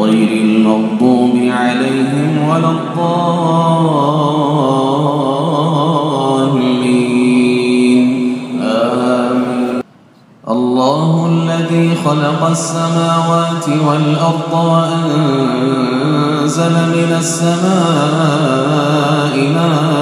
غير المغضوب عليهم ولا الضالين. آمين. الله الذي خلق السماوات والأرض وأنزل من السماء ماء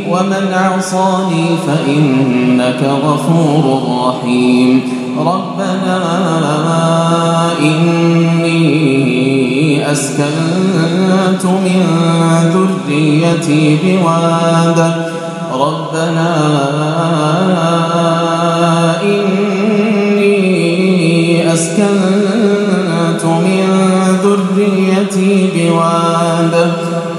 ومن عصاني فإنك غفور رحيم. ربنا إني أسكنت من ذريتي بواد. ربنا إني أسكنت من ذريتي بواد.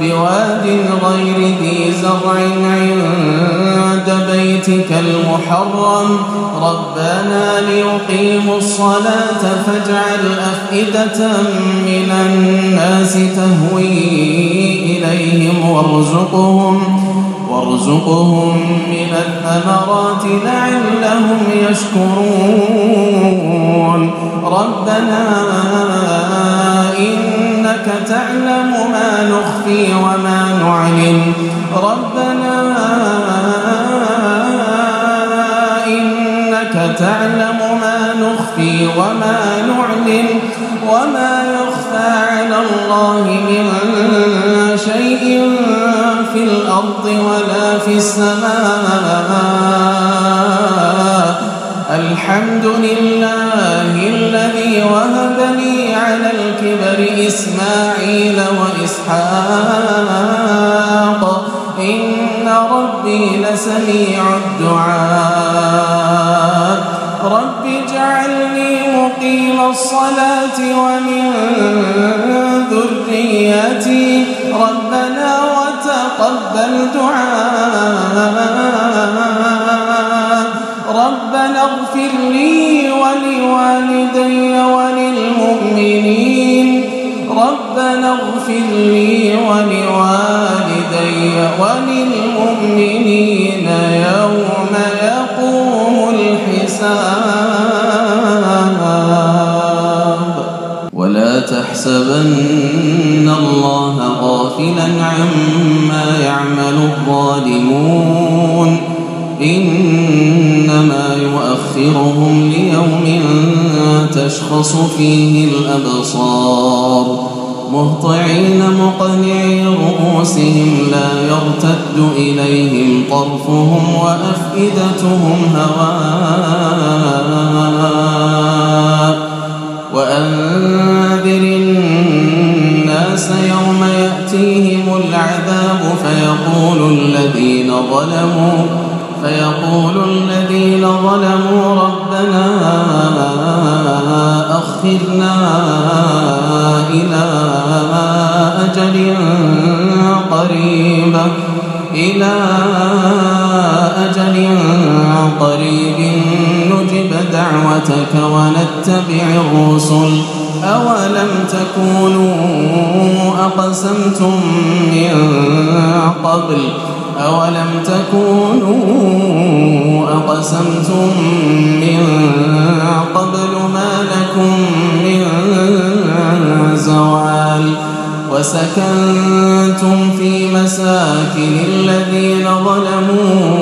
بواد غير ذي زرع عند بيتك المحرم. ربنا ليقيموا الصلاة فاجعل أفئدة من الناس تهوي إليهم وارزقهم. وارزقهم من الثمرات لعلهم يشكرون ربنا إنك تعلم ما نخفي وما نعلن ربنا إنك تعلم ما نخفي وما نعلن وما يخفى على الله من الأرض ولا في السماء. الحمد لله الذي وهب لي على الكبر إسماعيل وإسحاق. إن ربي لسميع الدعاء. رب اجعلني مقيم الصلاة ومن ذريتي وتقبل دعاء ربنا اغفر لي ولوالدي وللمؤمنين. ربنا اغفر لي ولوالدي وللمؤمنين. يوم يقوم الحساب. ولا تحسبن غافلا عما يعمل الظالمون. إنما يؤخرهم ليوم تشخص فيه الأبصار. مهطعين مقنعي رؤوسهم لا يرتد إليهم طرفهم وأفئدتهم هواء. فيقول الذين ظلموا فيقول الذين ظلموا ربنا أخذنا إلى أجل قريب إلى أجل قريب نجب دعوتك ونتبع الرسل. أولم تكونوا أقسمتم من قبل أولم تكونوا أقسمتم من قبل ما لكم من زوال وسكنتم في مساكن الذين ظلموا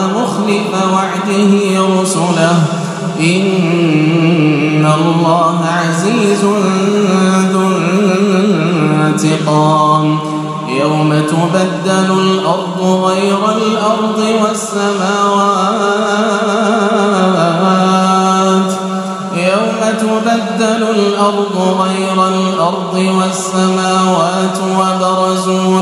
مخلف وعده رسله. إن الله عزيز ذو انتقام. يوم تبدل الأرض غير الأرض والسماوات. يوم تبدل الأرض غير الأرض والسماوات وبرزوا